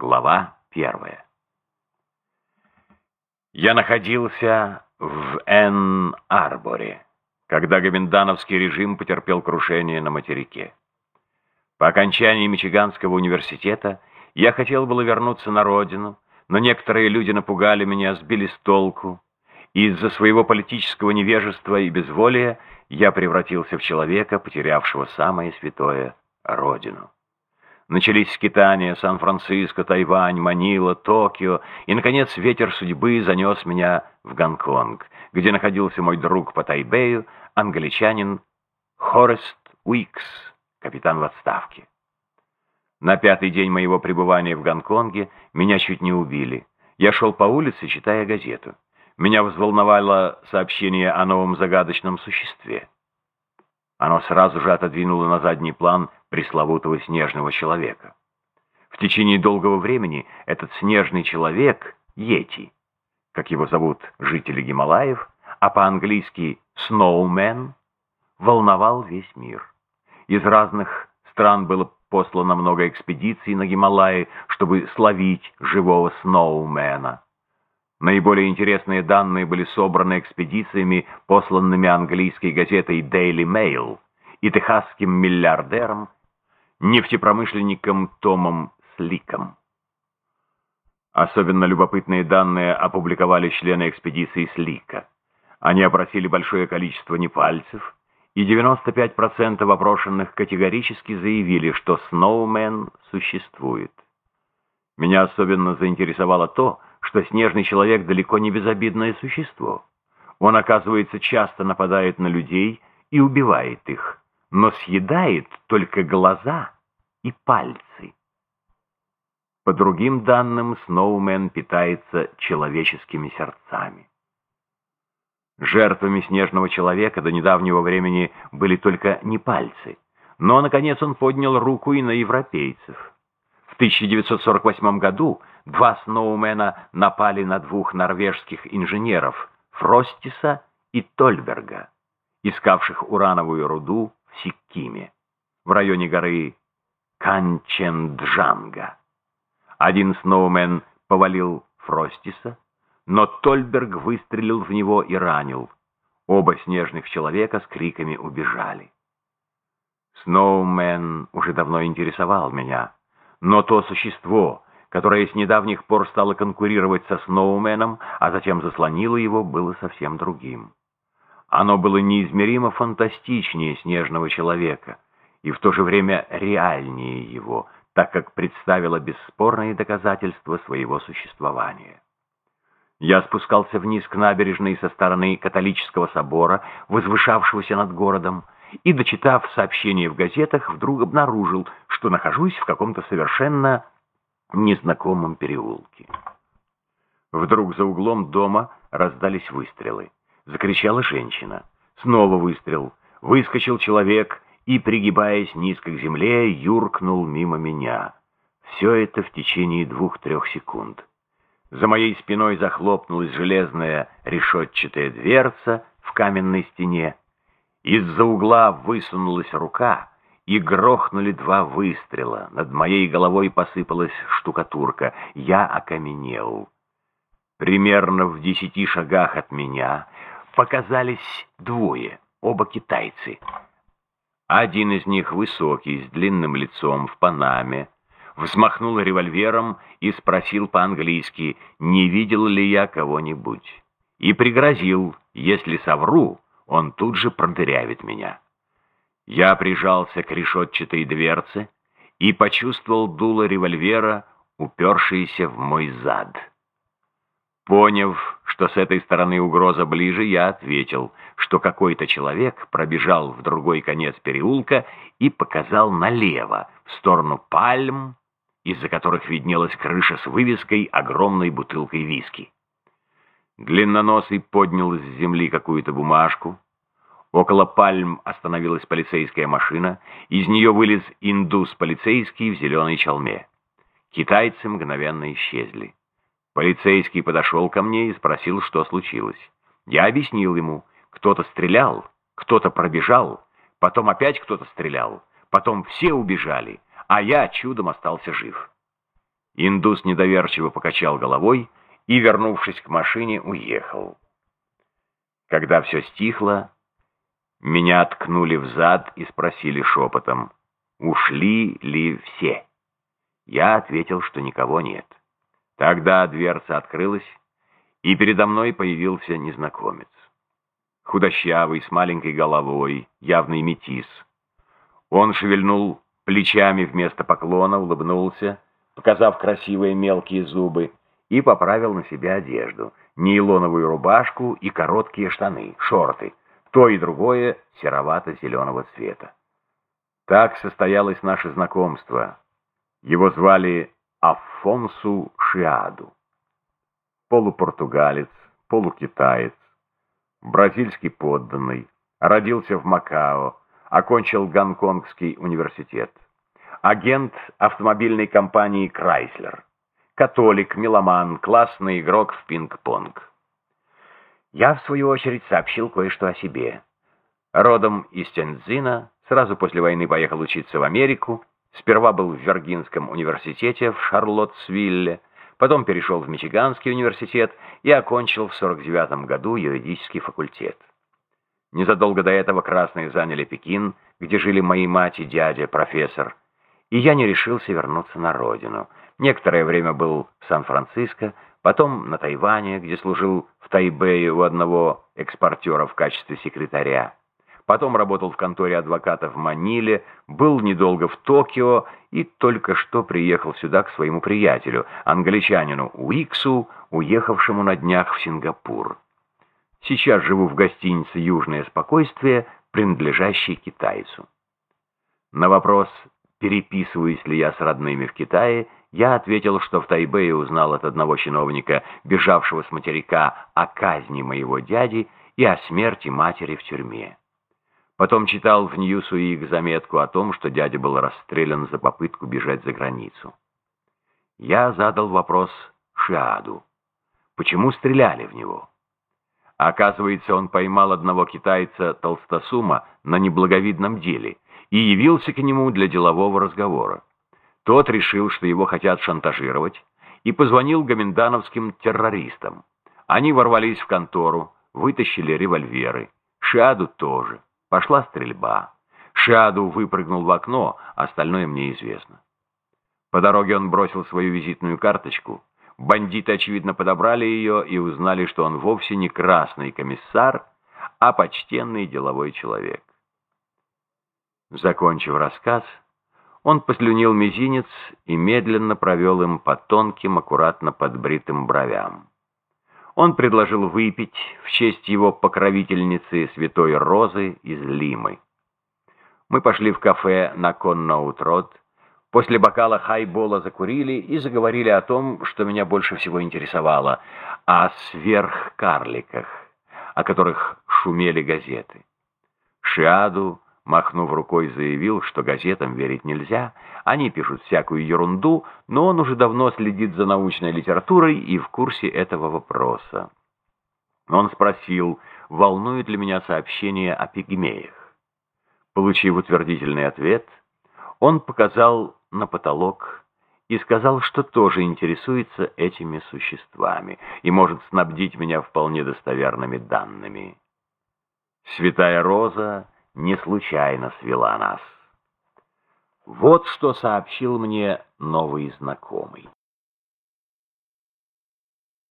Глава первая. Я находился в Эн-Арборе, когда гоминдановский режим потерпел крушение на материке. По окончании Мичиганского университета я хотел было вернуться на родину, но некоторые люди напугали меня, сбили с толку, из-за своего политического невежества и безволия я превратился в человека, потерявшего самое святое — родину. Начались скитания Сан-Франциско, Тайвань, Манила, Токио, и, наконец, ветер судьбы занес меня в Гонконг, где находился мой друг по Тайбэю, англичанин Хорест Уикс, капитан в отставке. На пятый день моего пребывания в Гонконге меня чуть не убили. Я шел по улице, читая газету. Меня взволновало сообщение о новом загадочном существе. Оно сразу же отодвинуло на задний план пресловутого снежного человека. В течение долгого времени этот снежный человек — Йети, как его зовут жители Гималаев, а по-английски «Snowman», волновал весь мир. Из разных стран было послано много экспедиций на Гималаи, чтобы словить живого Сноумена. Наиболее интересные данные были собраны экспедициями, посланными английской газетой Daily Mail и техасским миллиардером, нефтепромышленником Томом Сликом. Особенно любопытные данные опубликовали члены экспедиции Слика. Они опросили большое количество непальцев, и 95% опрошенных категорически заявили, что Сноумен существует. Меня особенно заинтересовало то, что снежный человек далеко не безобидное существо. Он, оказывается, часто нападает на людей и убивает их, но съедает только глаза и пальцы. По другим данным, Сноумен питается человеческими сердцами. Жертвами снежного человека до недавнего времени были только не пальцы, но, наконец, он поднял руку и на европейцев. В 1948 году два Сноумена напали на двух норвежских инженеров Фростиса и Тольберга, искавших урановую руду в Сиккиме, в районе горы Канченджанга. Один Сноумен повалил Фростиса, но Тольберг выстрелил в него и ранил. Оба снежных человека с криками убежали. Сноумен уже давно интересовал меня, но то существо, которое с недавних пор стало конкурировать со Сноуменом, а затем заслонило его, было совсем другим. Оно было неизмеримо фантастичнее снежного человека и в то же время реальнее его, так как представило бесспорные доказательства своего существования. Я спускался вниз к набережной со стороны католического собора, возвышавшегося над городом, и, дочитав сообщение в газетах, вдруг обнаружил, что нахожусь в каком-то совершенно незнакомом переулке. Вдруг за углом дома раздались выстрелы. Закричала женщина. Снова выстрел. Выскочил человек и, пригибаясь низко к земле, юркнул мимо меня. Все это в течение двух-трех секунд. За моей спиной захлопнулась железная решетчатая дверца в каменной стене. Из-за угла высунулась рука, и грохнули два выстрела. Над моей головой посыпалась штукатурка. Я окаменел. Примерно в десяти шагах от меня показались двое, оба китайцы. Один из них высокий, с длинным лицом, в панаме, взмахнул револьвером и спросил по-английски, не видел ли я кого-нибудь. И пригрозил, если совру, он тут же продырявит меня. Я прижался к решетчатой дверце и почувствовал дуло револьвера, упершееся в мой зад. Поняв, что с этой стороны угроза ближе, я ответил, что какой-то человек пробежал в другой конец переулка и показал налево, в сторону пальм, из-за которых виднелась крыша с вывеской огромной бутылкой виски. Длинноносый поднял с земли какую-то бумажку. Около пальм остановилась полицейская машина, из нее вылез индус полицейский в зеленой чалме. Китайцы мгновенно исчезли. Полицейский подошел ко мне и спросил, что случилось. Я объяснил ему, кто-то стрелял, кто-то пробежал, потом опять кто-то стрелял, потом все убежали, а я чудом остался жив. Индус недоверчиво покачал головой и, вернувшись к машине, уехал. Когда все стихло, меня ткнули в зад и спросили шепотом, ушли ли все. Я ответил, что никого нет. Тогда дверца открылась, и передо мной появился незнакомец. Худощавый, с маленькой головой, явный метис. Он шевельнул плечами вместо поклона, улыбнулся, показав красивые мелкие зубы, и поправил на себя одежду, нейлоновую рубашку и короткие штаны, шорты, то и другое серовато-зеленого цвета. Так состоялось наше знакомство. Его звали Афонсу Шиаду. Полупортугалец, полукитаец, бразильский подданный, родился в Макао, окончил Гонконгский университет. Агент автомобильной компании «Крайслер». Католик, меломан, классный игрок в пинг-понг. Я, в свою очередь, сообщил кое-что о себе. Родом из Тензина, сразу после войны поехал учиться в Америку, сперва был в Виргинском университете в Шарлоттсвилле, потом перешел в Мичиганский университет и окончил в 49 году юридический факультет. Незадолго до этого красные заняли Пекин, где жили мои мать и дядя, профессор, и я не решился вернуться на родину. Некоторое время был в Сан-Франциско, потом на Тайване, где служил в Тайбэе у одного экспортера в качестве секретаря. Потом работал в конторе адвоката в Маниле, был недолго в Токио и только что приехал сюда к своему приятелю, англичанину Уиксу, уехавшему на днях в Сингапур. Сейчас живу в гостинице «Южное спокойствие», принадлежащей китайцу. На вопрос, переписываюсь ли я с родными в Китае, я ответил, что в Тайбэе узнал от одного чиновника, бежавшего с материка, о казни моего дяди и о смерти матери в тюрьме. Потом читал в Ньюсуик заметку о том, что дядя был расстрелян за попытку бежать за границу. Я задал вопрос Шиаду. Почему стреляли в него? Оказывается, он поймал одного китайца Толстосума на неблаговидном деле и явился к нему для делового разговора. Тот решил, что его хотят шантажировать, и позвонил гоминдановским террористам. Они ворвались в контору, вытащили револьверы. Шаду тоже. Пошла стрельба. Шаду выпрыгнул в окно, остальное мне известно. По дороге он бросил свою визитную карточку, Бандиты, очевидно, подобрали ее и узнали, что он вовсе не красный комиссар, а почтенный деловой человек. Закончив рассказ, он послюнил мизинец и медленно провел им по тонким, аккуратно подбритым бровям. Он предложил выпить в честь его покровительницы Святой Розы из Лимы. Мы пошли в кафе на Конноут-Род, После бокала хайбола закурили и заговорили о том, что меня больше всего интересовало, о сверхкарликах, о которых шумели газеты. Шиаду, махнув рукой, заявил, что газетам верить нельзя, они пишут всякую ерунду, но он уже давно следит за научной литературой и в курсе этого вопроса. Он спросил, волнует ли меня сообщение о пигмеях. Получив утвердительный ответ, он показал на потолок и сказал, что тоже интересуется этими существами и может снабдить меня вполне достоверными данными. Святая Роза не случайно свела нас. Вот что сообщил мне новый знакомый.